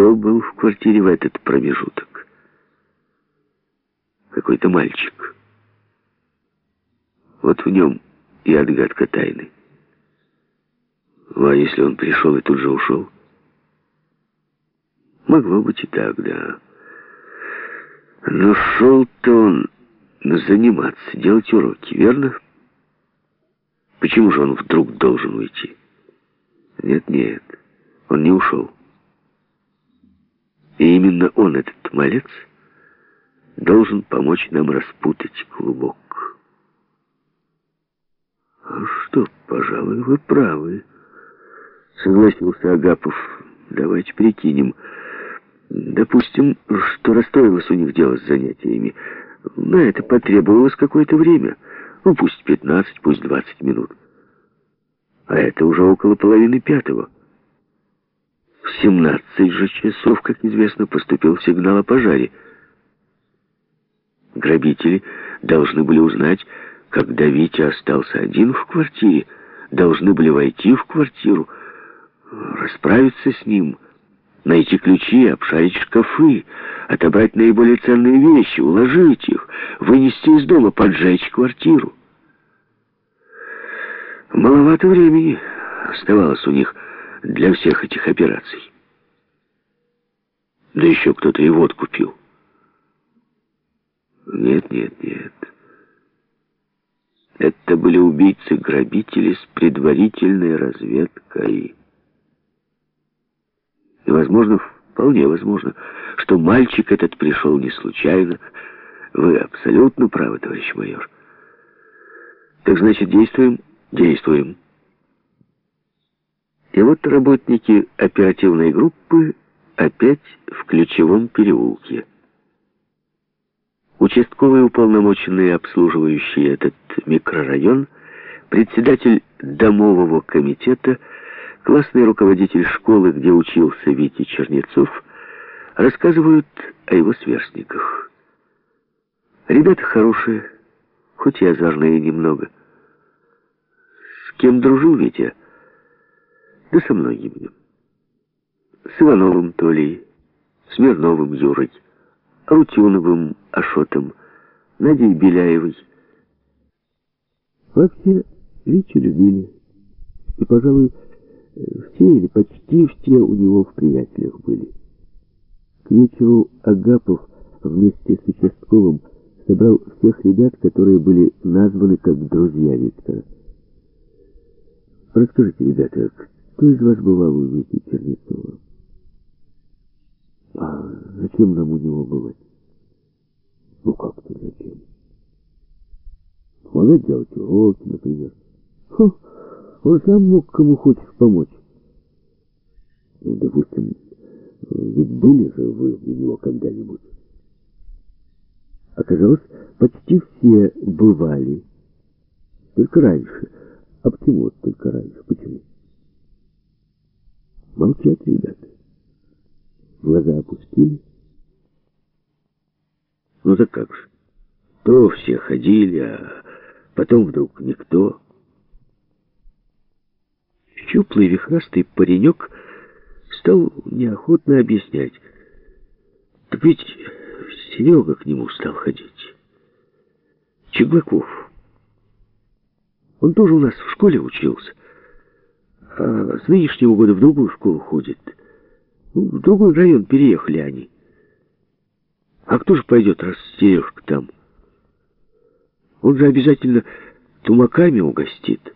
Кто был в квартире в этот промежуток? Какой-то мальчик. Вот в нем и отгадка тайны. Ну, а если он пришел и тут же ушел? Могло быть и так, да. Но шел-то он заниматься, делать уроки, верно? Почему же он вдруг должен уйти? Нет, нет, он не ушел. И именно он, этот малец, должен помочь нам распутать клубок. А что, пожалуй, вы правы, согласился Агапов. Давайте прикинем. Допустим, что расстроилось у них дело с занятиями. На это потребовалось какое-то время. Ну, пусть 15, пусть 20 минут. А это уже около половины пятого. В 17 же часов, как известно, поступил сигнал о пожаре. Грабители должны были узнать, когда Витя остался один в квартире, должны были войти в квартиру, расправиться с ним, найти ключи, обшарить шкафы, отобрать наиболее ценные вещи, уложить их, вынести из дома, поджечь квартиру. Маловато времени оставалось у них для всех этих операций. Да еще кто-то и водку пил. Нет, нет, нет. Это были убийцы-грабители с предварительной разведкой. И, возможно, вполне возможно, что мальчик этот пришел не случайно. Вы абсолютно правы, товарищ майор. Так значит, действуем? Действуем. И вот работники оперативной группы опять в ключевом переулке. Участковые уполномоченные, обслуживающие этот микрорайон, председатель домового комитета, классный руководитель школы, где учился Витя Чернецов, рассказывают о его сверстниках. Ребята хорошие, хоть и озорные немного. С кем дружил Витя? Да со многими. С Ивановым Толей, Смирновым Юрой, Рутюновым Ашотом, Надей Беляевой. Вообще, Витю любили. И, пожалуй, все или почти все у него в приятелях были. К вечеру Агапов вместе с участковым собрал всех ребят, которые были названы как друзья Виктора. Расскажите, ребята, кто из вас бывал у Вити Чернецова? А зачем нам у него бывать? Ну как-то зачем? Помогать делать уроки, например. Хо, он сам мог кому хочешь помочь. Ну, допустим, ведь были же вы у него когда-нибудь. Оказалось, почти все бывали. Только раньше. А почему только раньше? Почему? Молчат ребята. Глаза опустили. Ну так как же? То все ходили, а потом вдруг никто. Щуплый вихрастый паренек стал неохотно объяснять. Так ведь Серега к нему стал ходить. Чеглаков. Он тоже у нас в школе учился. А с нынешнего года в другую школу ходит. Ну, в другой район переехали они. А кто же пойдет, раз Сережка там? Он же обязательно тумаками угостит.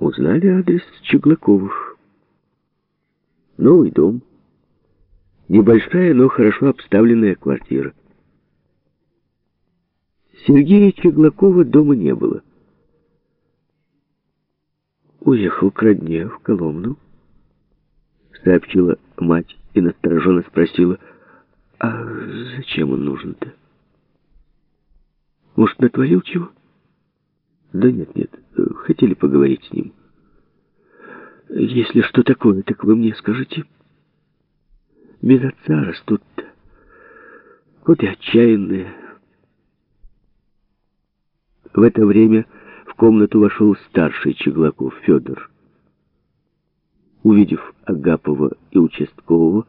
Узнали адрес Чеглаковых. Новый дом. Небольшая, но хорошо обставленная квартира. Сергея Чеглакова дома не было. Уехал к родне в Коломну, сообщила мать и настороженно спросила, а зачем он нужен-то? Может, натворил чего? Да нет, нет, хотели поговорить с ним. Если что такое, так вы мне скажите. Без отца растут-то. Вот и отчаянные. В это время в комнату вошел старший Чеглаков, Федор. Увидев Агапова и участкового,